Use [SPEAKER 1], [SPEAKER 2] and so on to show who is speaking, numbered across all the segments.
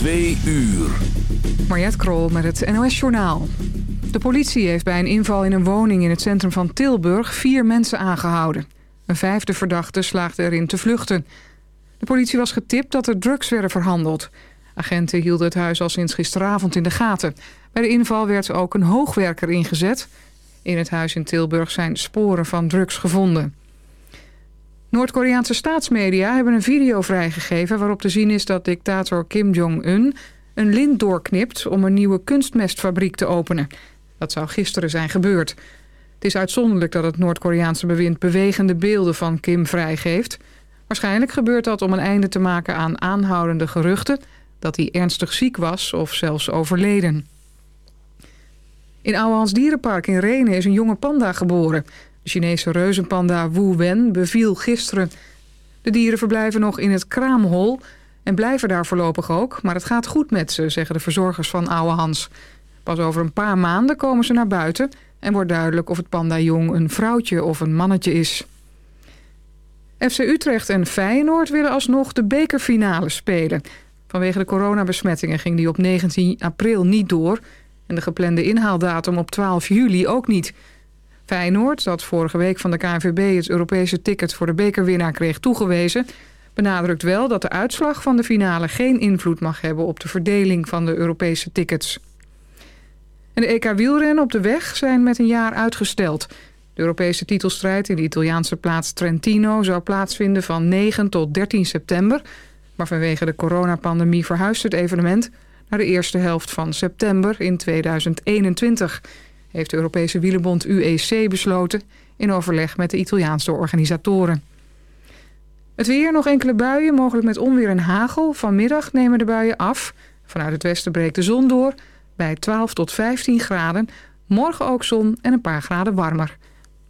[SPEAKER 1] Twee uur.
[SPEAKER 2] Mariette Krol met het NOS Journaal. De politie heeft bij een inval in een woning in het centrum van Tilburg vier mensen aangehouden. Een vijfde verdachte slaagde erin te vluchten. De politie was getipt dat er drugs werden verhandeld. Agenten hielden het huis al sinds gisteravond in de gaten. Bij de inval werd ook een hoogwerker ingezet. In het huis in Tilburg zijn sporen van drugs gevonden. Noord-Koreaanse staatsmedia hebben een video vrijgegeven... waarop te zien is dat dictator Kim Jong-un een lint doorknipt... om een nieuwe kunstmestfabriek te openen. Dat zou gisteren zijn gebeurd. Het is uitzonderlijk dat het Noord-Koreaanse bewind... bewegende beelden van Kim vrijgeeft. Waarschijnlijk gebeurt dat om een einde te maken aan aanhoudende geruchten... dat hij ernstig ziek was of zelfs overleden. In Ouwehands Dierenpark in Renen is een jonge panda geboren... Chinese reuzenpanda Wu Wen beviel gisteren. De dieren verblijven nog in het kraamhol en blijven daar voorlopig ook. Maar het gaat goed met ze, zeggen de verzorgers van Oude Hans. Pas over een paar maanden komen ze naar buiten... en wordt duidelijk of het panda-jong een vrouwtje of een mannetje is. FC Utrecht en Feyenoord willen alsnog de bekerfinale spelen. Vanwege de coronabesmettingen ging die op 19 april niet door... en de geplande inhaaldatum op 12 juli ook niet... Feyenoord, dat vorige week van de KNVB het Europese ticket voor de bekerwinnaar kreeg toegewezen, benadrukt wel dat de uitslag van de finale geen invloed mag hebben op de verdeling van de Europese tickets. En de EK wielrennen op de weg zijn met een jaar uitgesteld. De Europese titelstrijd in de Italiaanse plaats Trentino zou plaatsvinden van 9 tot 13 september. Maar vanwege de coronapandemie verhuist het evenement naar de eerste helft van september in 2021 heeft de Europese wielerbond UEC besloten... in overleg met de Italiaanse organisatoren. Het weer, nog enkele buien, mogelijk met onweer en hagel. Vanmiddag nemen de buien af. Vanuit het westen breekt de zon door bij 12 tot 15 graden. Morgen ook zon en een paar graden warmer.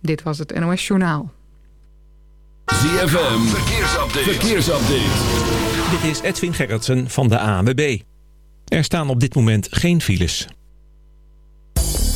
[SPEAKER 2] Dit was het NOS Journaal.
[SPEAKER 1] ZFM, verkeersupdate. verkeersupdate.
[SPEAKER 3] Dit is Edwin Gerritsen van de ANWB. Er staan op dit moment geen files.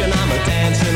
[SPEAKER 4] I'm a
[SPEAKER 5] dancer.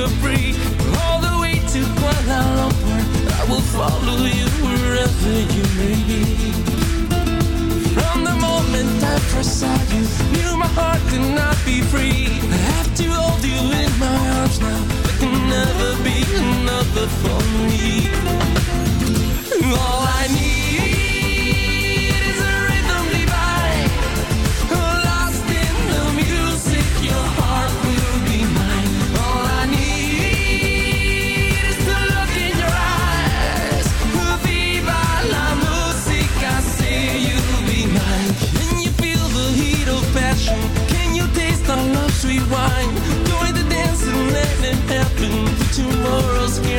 [SPEAKER 5] Capri, all the way to Kuala Lumpur. I will follow you wherever you may be. From the moment I first saw you, knew my heart could not be free. I have to hold you in my arms now. There can never be another for me. All I need.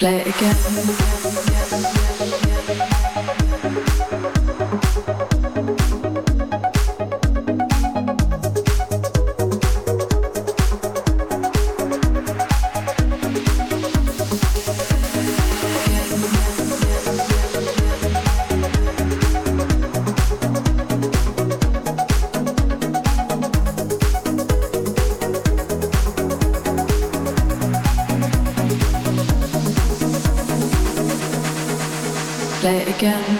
[SPEAKER 6] Play again. Again,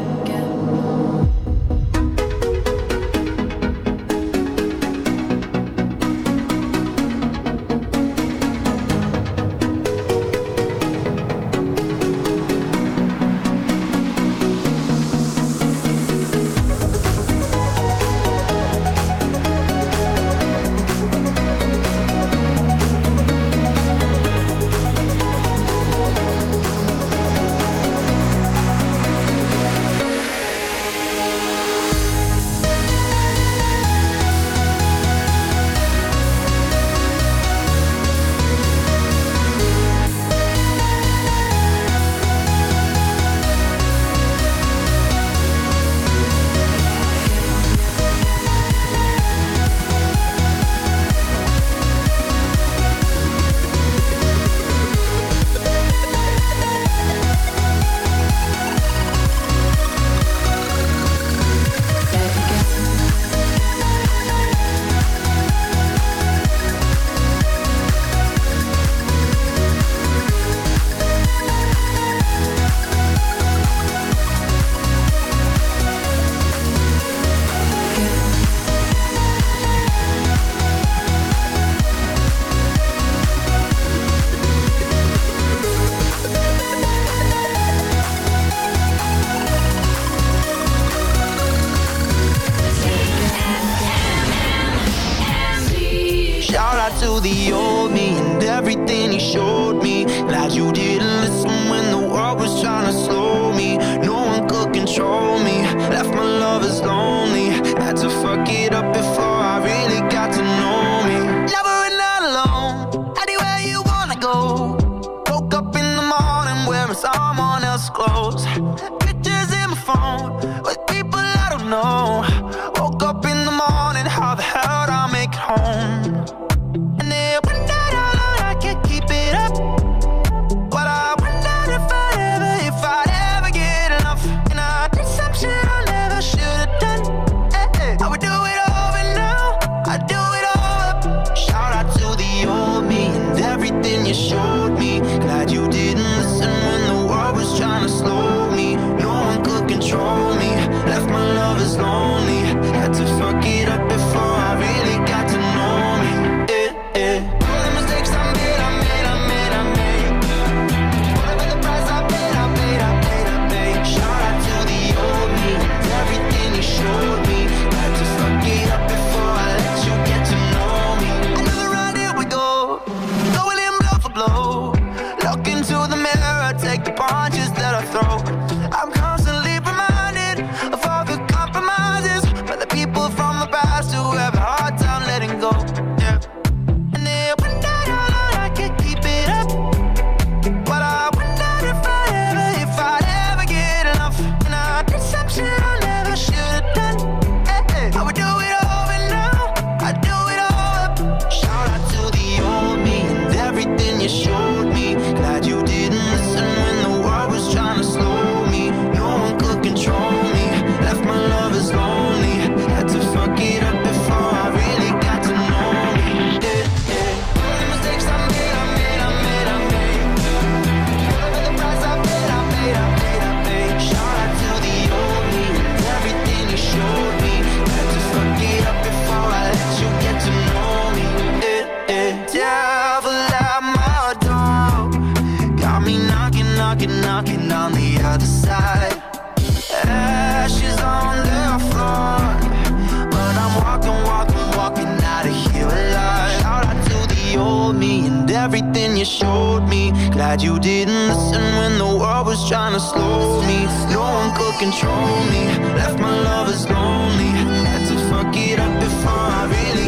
[SPEAKER 7] trying to slow me. No one could control me. Left my lovers lonely. Had to fuck it up before I really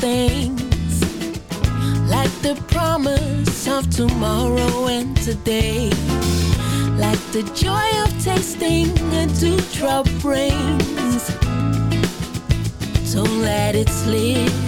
[SPEAKER 1] things like the promise of tomorrow and today, like the joy of tasting a dewdrop brings. Don't let it slip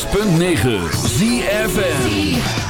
[SPEAKER 8] 106.9
[SPEAKER 1] ZFN